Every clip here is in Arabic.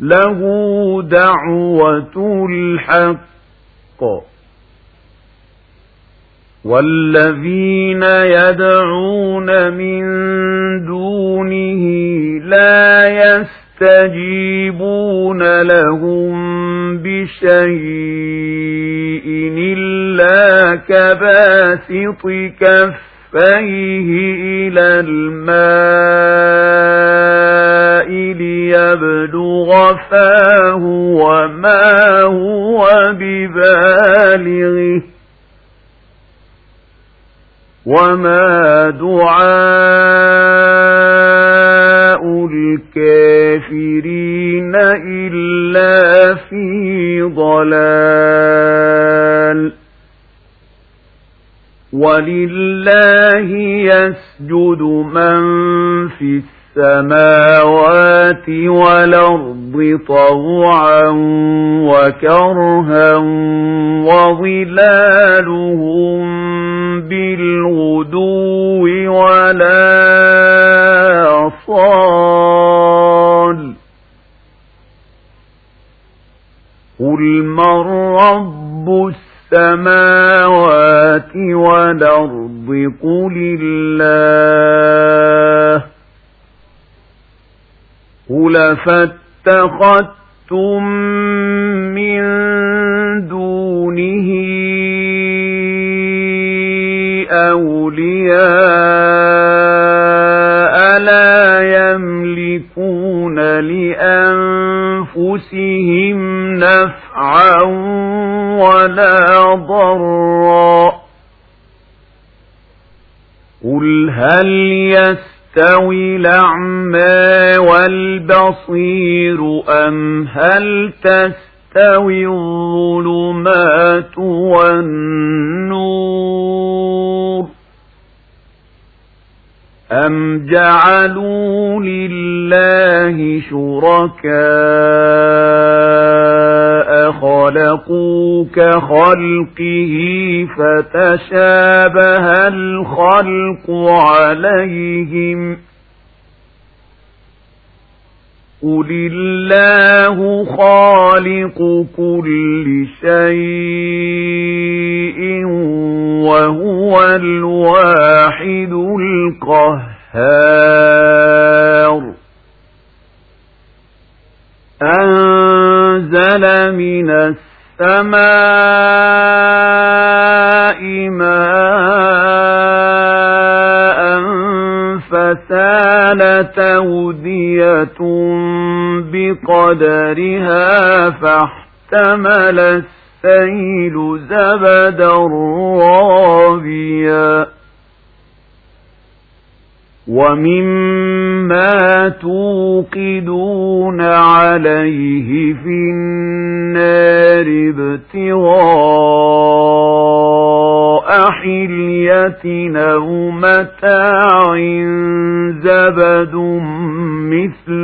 له دعوة الحق. والذين يدعون من دونه لا يستجيبون لهم بشيء إلا كباسط كفيه إلى الماء. ليبلغ فاه وما هو ببالغه وما دعاء الكافرين إلا في ضلال ولله يسجد من في السماوات والأرض طوعا وكرها وظلالهم بالغدو ولا صال. قل من رب السماوات والأرض؟ قل الله. قل فاتخذتم من دونه أولياء لا يملكون لأنفسهم نفعا ولا ضرا قل هل يستوي الأعمى والبصير أم هل تستوي الظلمات والنور أم جعلوا لله شركاء خلقوا كخلقه فتشابه الخلق عليهم قل الله خالق كل شيء وهو الواحد القهار. أنزل من السماء ماء فسالت أودية بقدرها فاحتمل السيل زبدا رابيا ومما توقدون عليه في النار ابتغاء حلية أو متاع زبد مثله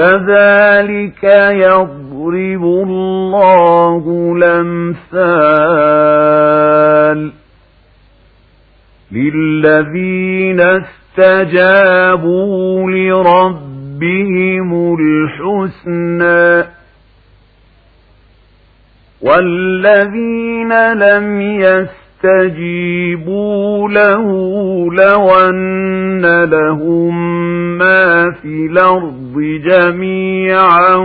كذلك يضرب الله الأمثال للذين استجابوا لربهم الحسنى والذين لم يستجيبوا له لو أن لهم ما في الأرض جميعا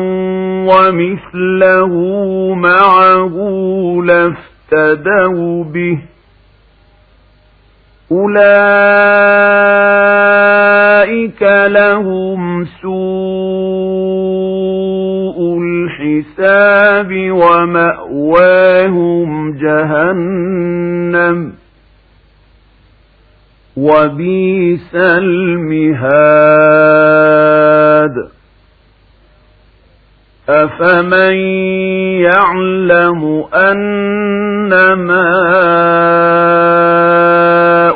ومثله معه لافتدوا به. أولئك لهم سوء الحساب ومأواهم جهنم وبيس المهاد أفمن يعلم أنما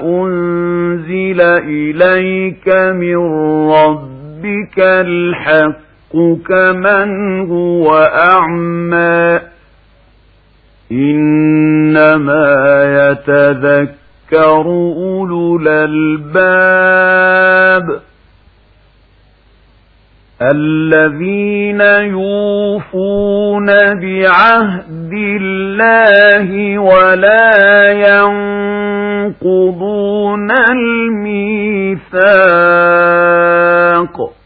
أنزل إليك من ربك الحق كمن هو أعمى إنما يتذكر أولو الألباب الذين يوفون بعهد الله ولا ينقضون الميثاق